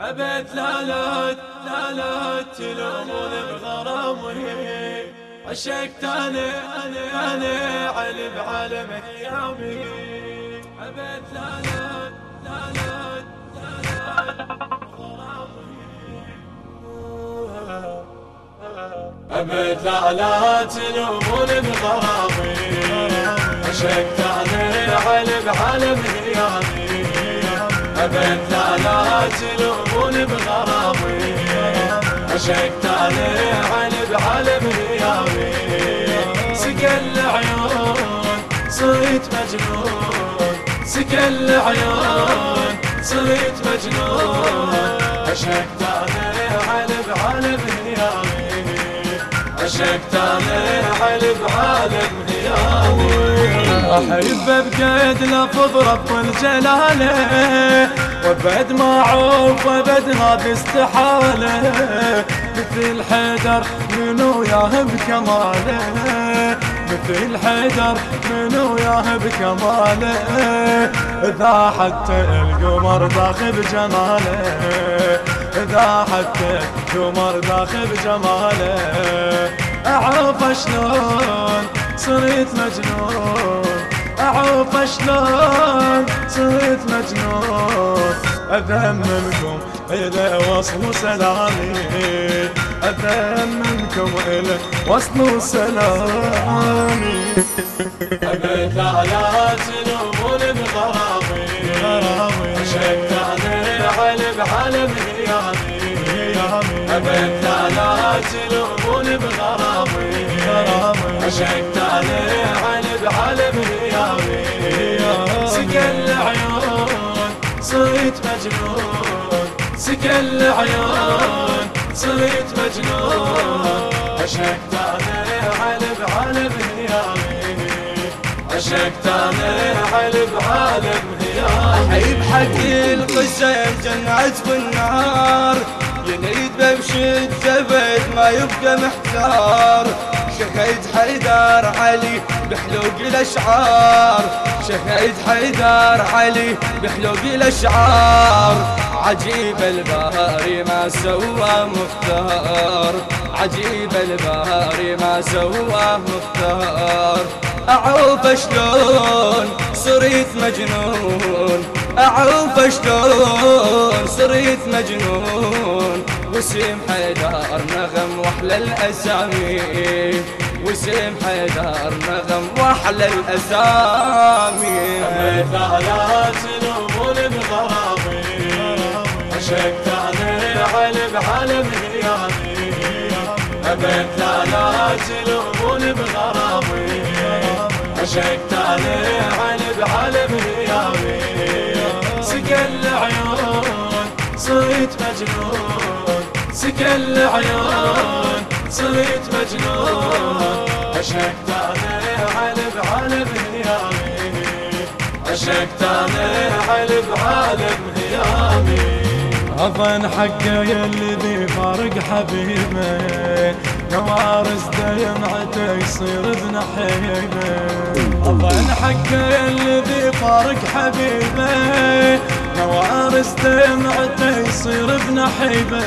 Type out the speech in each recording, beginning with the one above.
عبد لا لا لا لا تلومون بغرامي عشقت أنا أنا أنا علي بعالم ايامي عبد لا لا لا لا أبد لا لا تلومون بغرامي عشقت أنا علي بعالم ايامي أبد لا لا تلومون بغرامي. عشقت أنا علي بعالم ايامي سكل العيون صرت مجنون. سكل العيون صرت مجنون. عشقت أنا علي بعالم ايامي عشقت أنا علي بعالم ايامي أحب بقيد لفظ رب الجلالة وبد ما عوف وبد هذا استحاله مثل حيدر منو ياه بكماله مثل حيدر منو ياه بكماله إذا حتى القمر داخل بجماله إذا حتى القمر داخل بجماله أعرف شلون صرت مجنون. اعوف شلون صرت مجنون. اذممكم إلى وصل سلامي. اذممكم إلى وصل سلامي. ابد لا تلومون بغرامي عشقت أنا على بعالم هيامي ابد لا تلومون بغرامي. عشقت أنا على بعالم هيامي سكل العيون صرت مجنون. سكل العيون صرت مجنون. عشقت أنا على بعالم هيامي عشقت أنا على بعالم هيامي أحيب حق القسم جنات بالنار ينيد بمشد زبد ما يبقى محتار. شهيد حيدر علي بحلوق الأشعار. شهيد حيدر علي بحلوق الأشعار. عجيب الباري ما سوى مختار. عجيب الباري ما سوى مختار. أعوف شلون صرت مجنون. أعوف شلون صرت مجنون وسيم حيدر نغم واحلى الاسامي وسيم حيدر نغم واحلى الاسامي لا لا تلومون بغرامي عشقت على بعالم هيامي ابد لا لا تلومون بغرامي عشقت أنا صرت مجنون سكل العيون صرت مجنون. عشقت أنا على بعالم هيامي عشقت أنا على بعالم هيامي أظن حقه يلي فارق حبيبه نوارس دمعته يصير ابن حيبه أظن حقه يلي فارق حبيبه نوارس دمعته يصير ابن حيبة.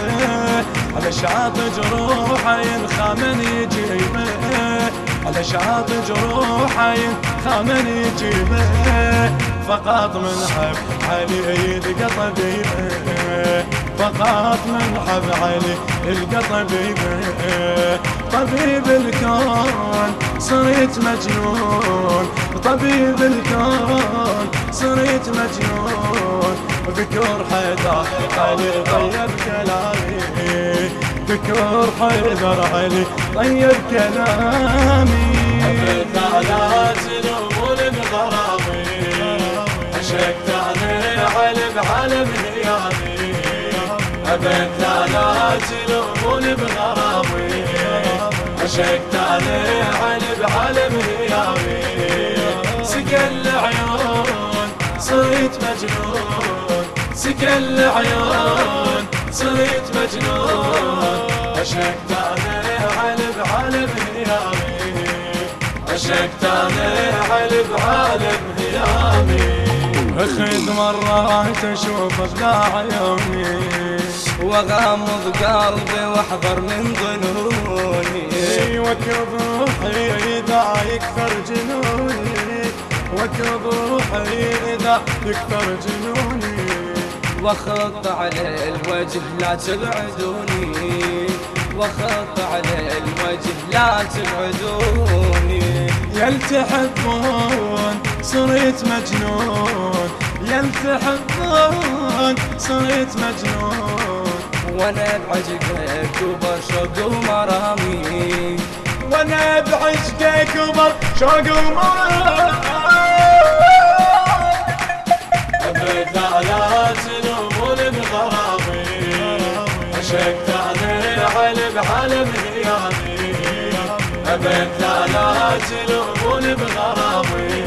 على شاط جروحه ينخمن يجيبه. على شاط جروحه ينخمن يجيبه. فقط من حب علي يلقى طبيبه. فقط من حب علي يلقى طبيبه. طبيب الكون صرت مجنون. طبيب الكون صرت مجنون. ذكر حيدر علي طيب كلامي. ذكر حيدر علي طيب كلامي. لا تلومون بغرامي عشقت أنا على بعالم هيامي ابد لا لا تلومون بغرامي. عشقت أنا على بعالم هيامي سكل العيون صرت مجنون. سكل العيون صرت مجنون. عشقت أنا على بعالم هيامي. عشقت أنا على بعالم هيامي. أخذ مرات أشوف ابداع يومي وغامض قلبي وأحضر من ظنوني. وكب روحي إذا يكثر جنوني. وكب روحي إذا يكثر جنوني. وخط على الوجه لا تبعدوني. وخط على الوجه لا تبعدوني. يل تحبون صرت مجنون. يل تحبون صرت مجنون. وأنا بعشقك وبشوق ومرامي. وأنا بعشقك وبشوق ومرامي. ابد لا تلومون بغرامي.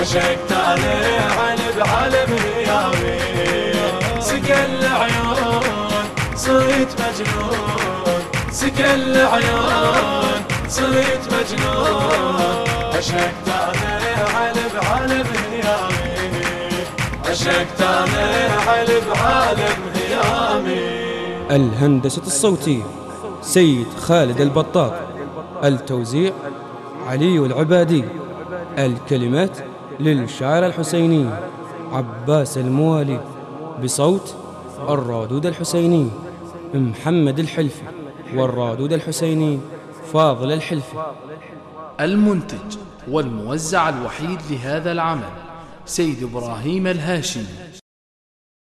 عشقت أنا علم علم هيامي سكن العيون صرت مجنون. سكن العيون صرت مجنون. عشقت أنا علم علم هيامي عشقت أنا علم علم هيامي الهندسة الصوتية سيد خالد البطاط. التوزيع علي العبادي. الكلمات للشاعر الحسيني عباس الموالي بصوت الرادود الحسيني محمد الحلفي والرادود الحسيني فاضل الحلفي. المنتج والموزع الوحيد لهذا العمل سيد إبراهيم الهاشمي.